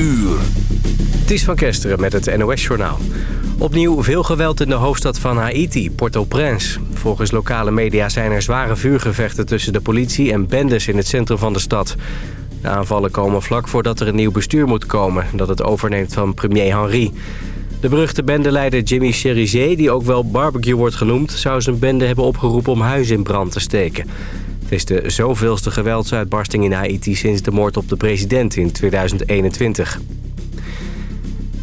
Het is van Kesteren met het NOS-journaal. Opnieuw veel geweld in de hoofdstad van Haiti, Port-au-Prince. Volgens lokale media zijn er zware vuurgevechten tussen de politie en bendes in het centrum van de stad. De aanvallen komen vlak voordat er een nieuw bestuur moet komen... dat het overneemt van premier Henry. De beruchte bendeleider Jimmy Cherizier, die ook wel barbecue wordt genoemd... zou zijn bende hebben opgeroepen om huizen in brand te steken. Het is de zoveelste geweldsuitbarsting in Haiti sinds de moord op de president in 2021.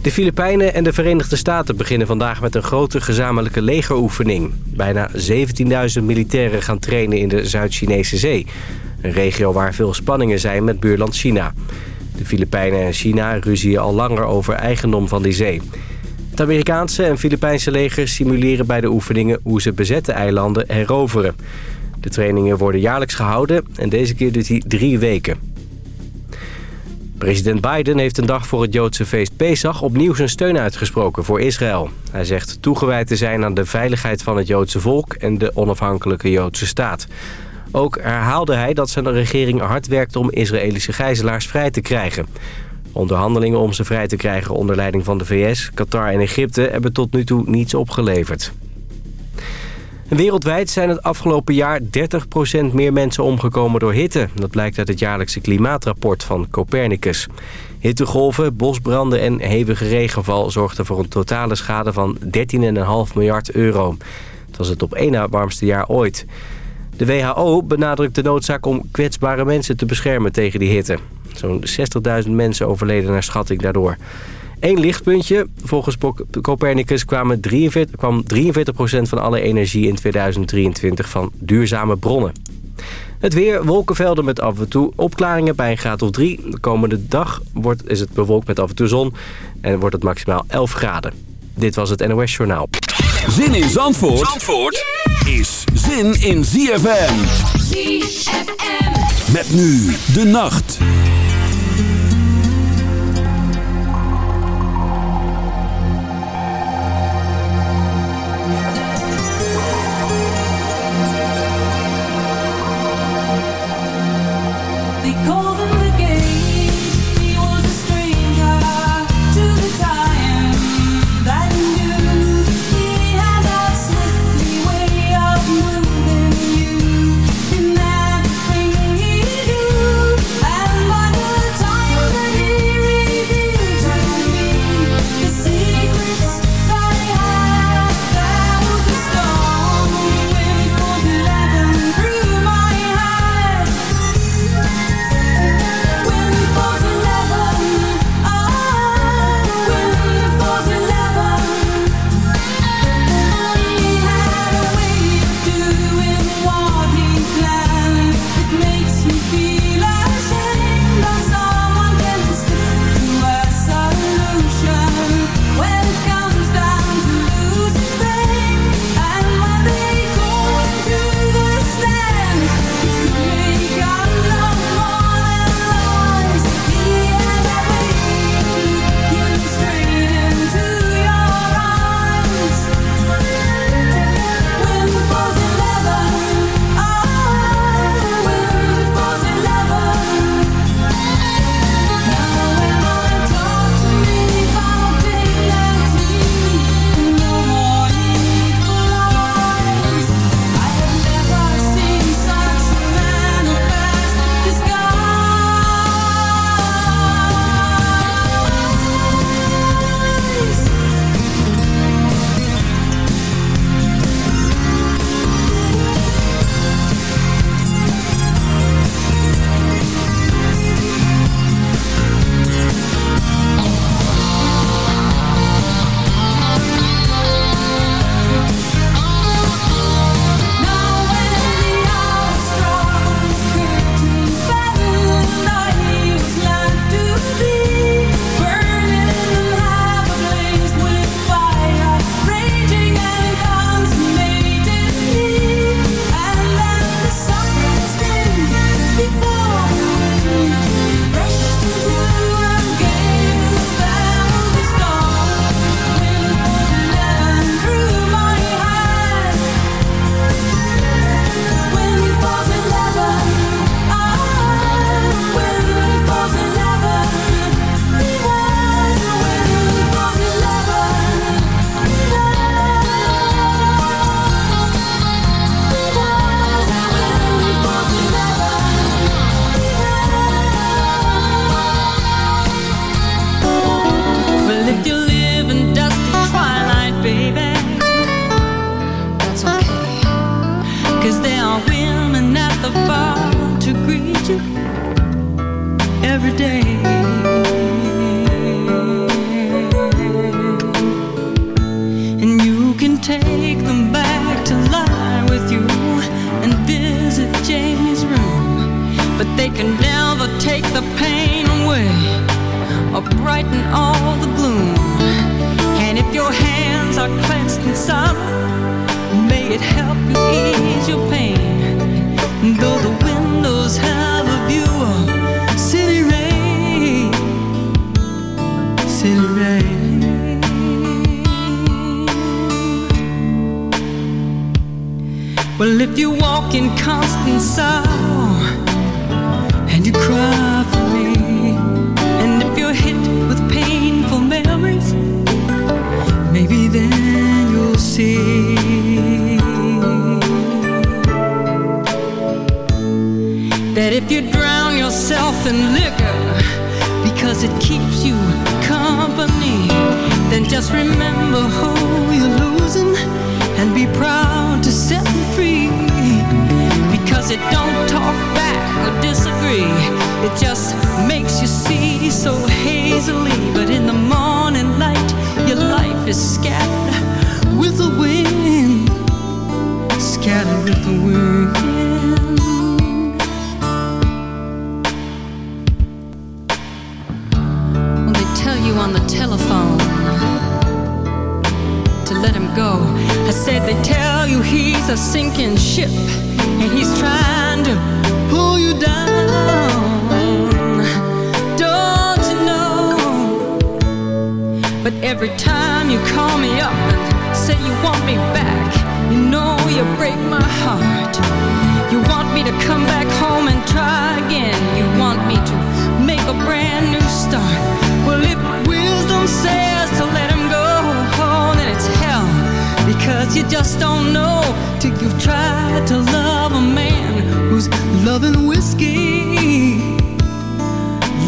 De Filipijnen en de Verenigde Staten beginnen vandaag met een grote gezamenlijke legeroefening. Bijna 17.000 militairen gaan trainen in de Zuid-Chinese Zee. Een regio waar veel spanningen zijn met buurland China. De Filipijnen en China ruzien al langer over eigendom van die zee. Het Amerikaanse en Filipijnse leger simuleren bij de oefeningen hoe ze bezette eilanden heroveren. De trainingen worden jaarlijks gehouden en deze keer duurt hij drie weken. President Biden heeft een dag voor het Joodse feest Pesach opnieuw zijn steun uitgesproken voor Israël. Hij zegt toegewijd te zijn aan de veiligheid van het Joodse volk en de onafhankelijke Joodse staat. Ook herhaalde hij dat zijn regering hard werkt om Israëlische gijzelaars vrij te krijgen. Onderhandelingen om ze vrij te krijgen onder leiding van de VS, Qatar en Egypte hebben tot nu toe niets opgeleverd. Wereldwijd zijn het afgelopen jaar 30% meer mensen omgekomen door hitte. Dat blijkt uit het jaarlijkse klimaatrapport van Copernicus. Hittegolven, bosbranden en hevige regenval zorgden voor een totale schade van 13,5 miljard euro. Het was het op één na warmste jaar ooit. De WHO benadrukt de noodzaak om kwetsbare mensen te beschermen tegen die hitte. Zo'n 60.000 mensen overleden naar schatting daardoor. Eén lichtpuntje. Volgens Copernicus kwamen 43, kwam 43% van alle energie in 2023 van duurzame bronnen. Het weer, wolkenvelden met af en toe opklaringen bij een graad of 3. De komende dag wordt, is het bewolkt met af en toe zon en wordt het maximaal 11 graden. Dit was het NOS Journaal. Zin in Zandvoort, Zandvoort is zin in ZFM. ZFM. Met nu de nacht.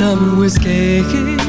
and whiskey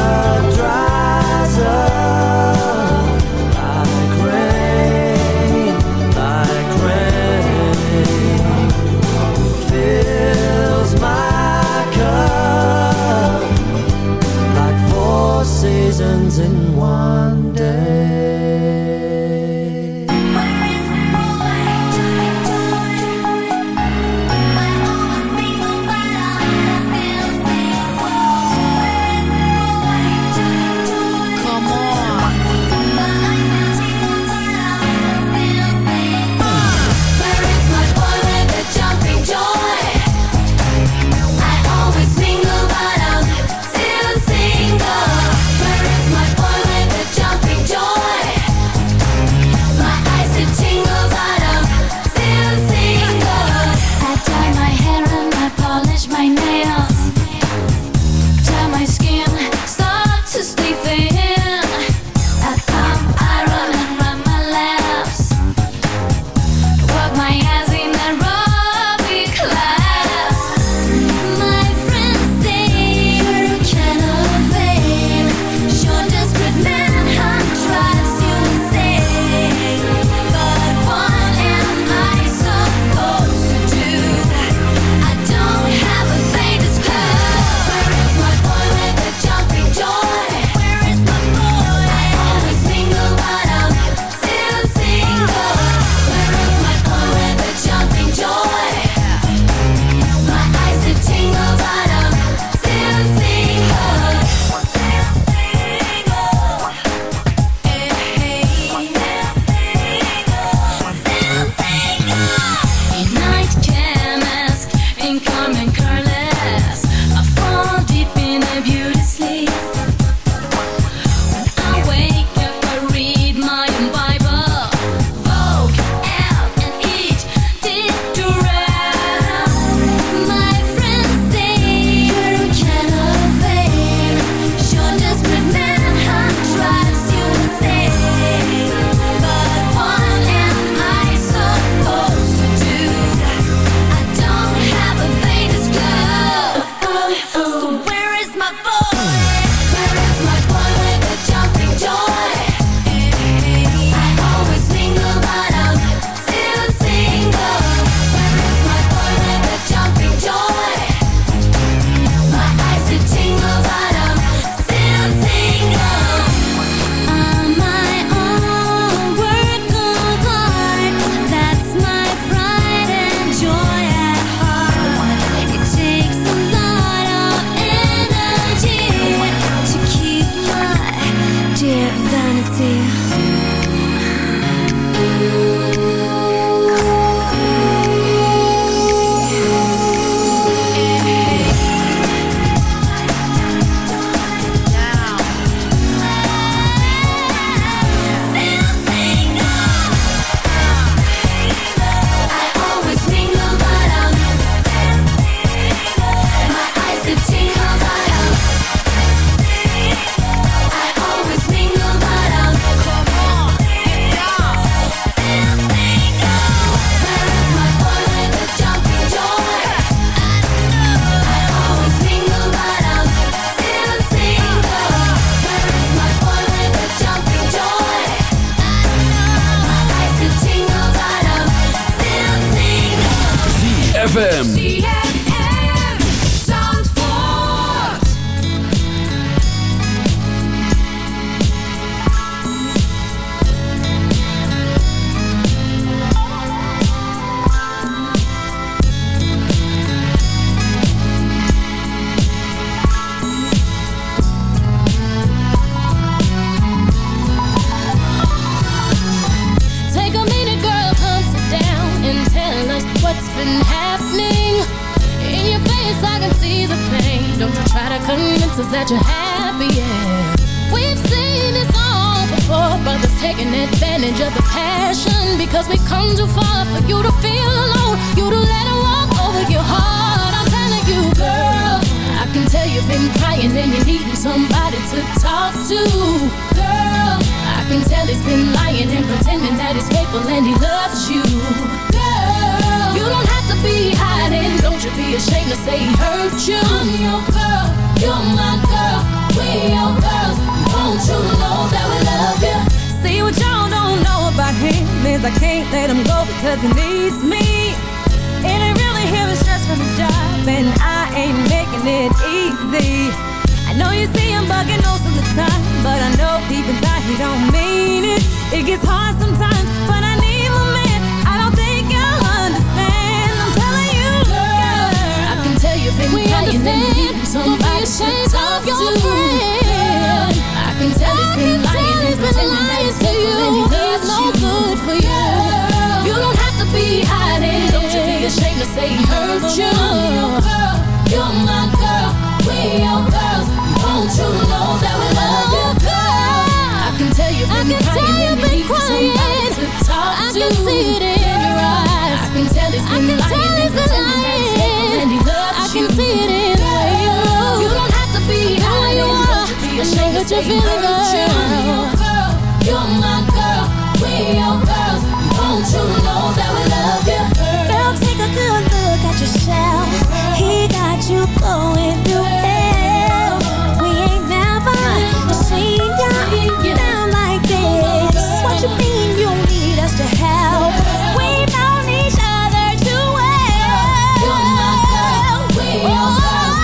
Me. And he really hearing stress from his job, and I ain't making it easy. I know you see him bugging most of the time, but I know deep inside he don't mean it. It gets hard sometimes, but I need my man. I don't think you'll understand. I'm telling you, girl. I can tell you've been We understand. somebody to talk of your to. friend. I can tell he's been lying pretending that to say hurt you. I'm your girl, you're my girl, we your girls. Won't you know that we love you, girl? I can tell you've I been can tell crying been you somebody crying. to talk I to. can see it in your eyes. I can tell he's I been can lying tell he's been that and he loves I you. can see it in the way you look. You don't have to be I you Don't are. you be ashamed that you're feeling hurt you. I'm your girl, you're my girl, we your girls. Won't you know that we love you? A good look at yourself. He got you going through hell. We ain't never seen you down like this. What you mean you need us to help? We each other too well. You're my girl, we we love?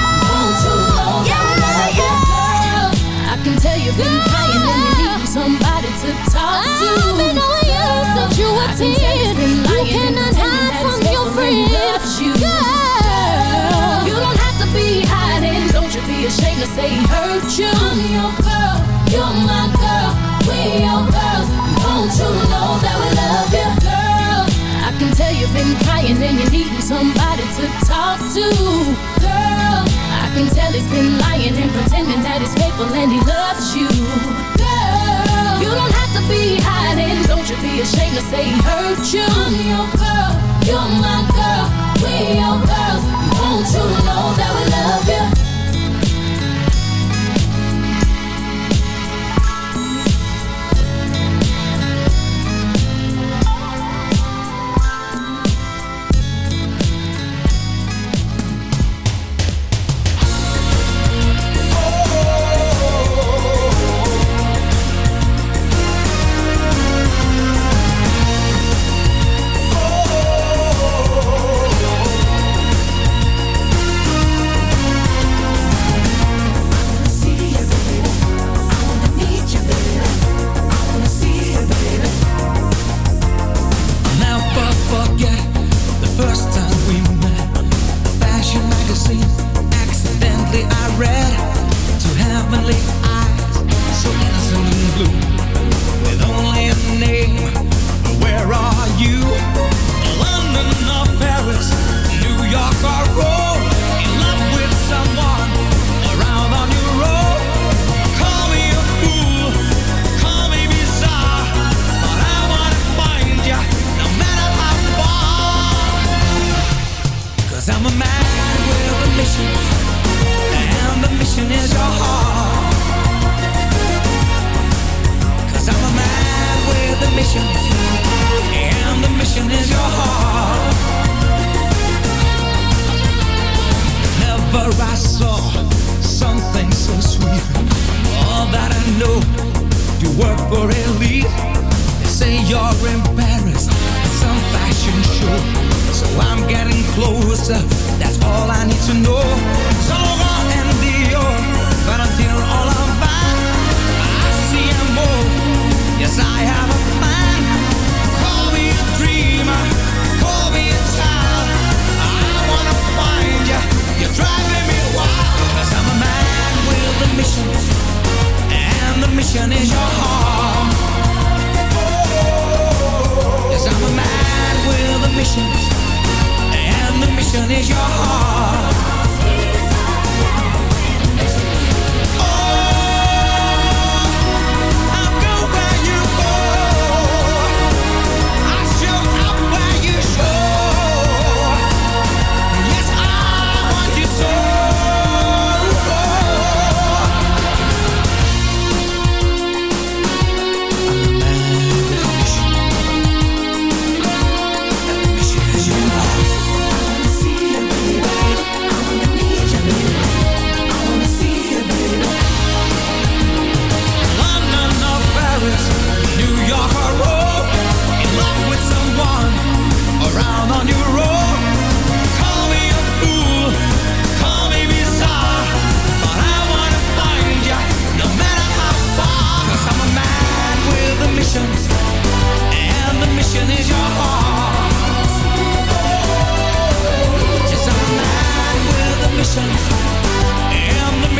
I can tell you've been crying and you need somebody to talk to. Ashamed to say he hurt you. I'm your girl, you're my girl, we your girls. Won't you know that we love you, girl? I can tell you've been crying and you're needing somebody to talk to, girl. I can tell he's been lying and pretending that he's faithful and he loves you, closer, that's all I need to know. Saint Laurent and Dior, Valentino, all I'm fine. I see and more, yes I have a plan. Call me a dreamer, call me a child. I wanna find you, you're driving me wild. Cause I'm a man with a mission, and the mission is your heart. Yes, I'm a man with a mission, the mission is your heart.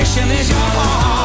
Mission is your heart.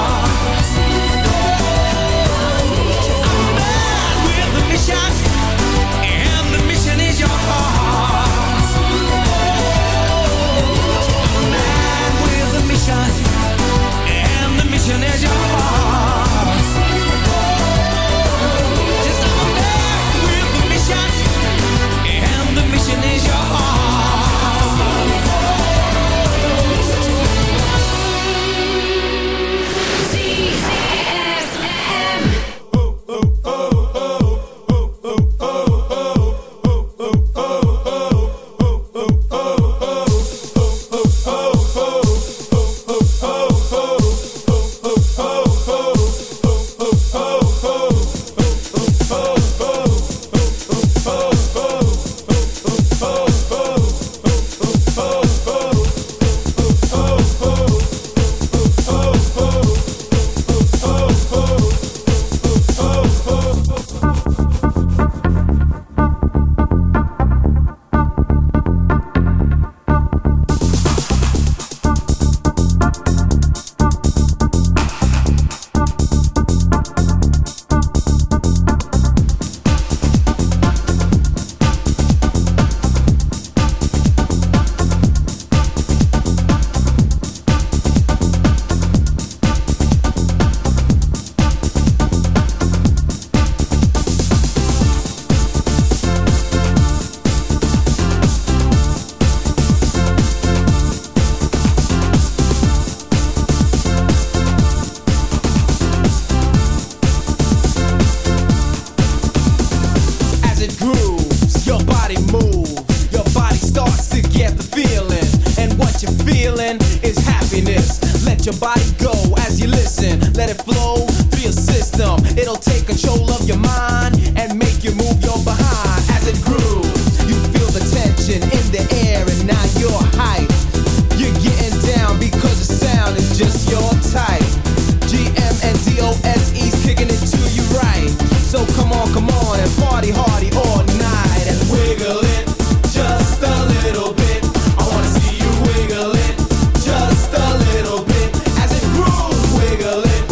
Party hardy all night and wiggle it just a little bit. I wanna see you wiggle it just a little bit as it grooves. Wiggle it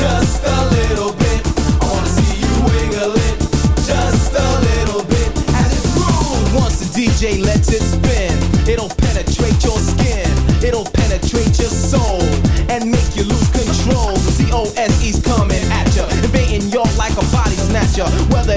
just a little bit. I wanna see you wiggle it just a little bit as it grooves. Once the DJ lets it spin, it'll penetrate your skin. It'll penetrate your soul and make you lose control. Coming at invading your like a body snatcher. Whether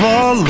Kwartje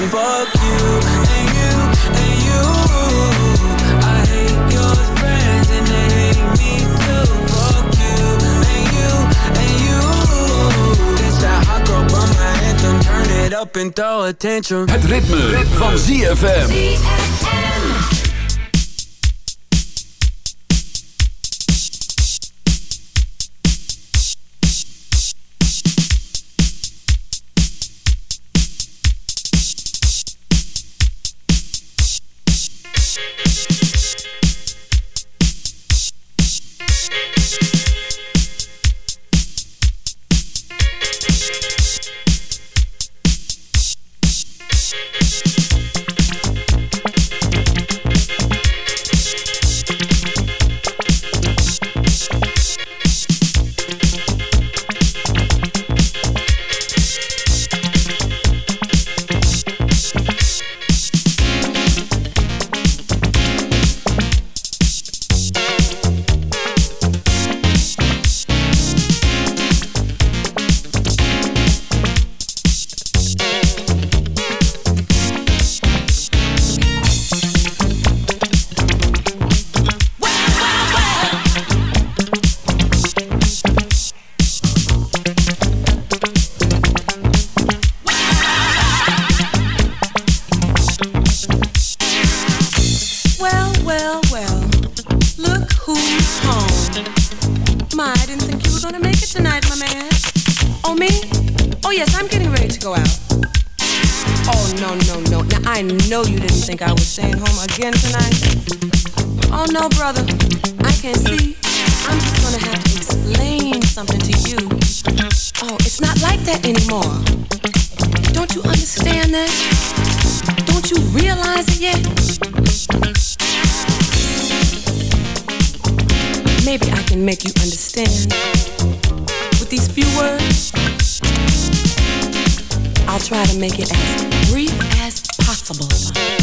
Attention. Fuck you and you and you. I hate your friends and they hate me too. Fuck you and you and you. This that hot girl bummer anthem. Turn it up and throw attention. Het ritme, van ZFM. With these few words, I'll try to make it as brief as possible.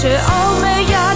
tussen al mijn jaren.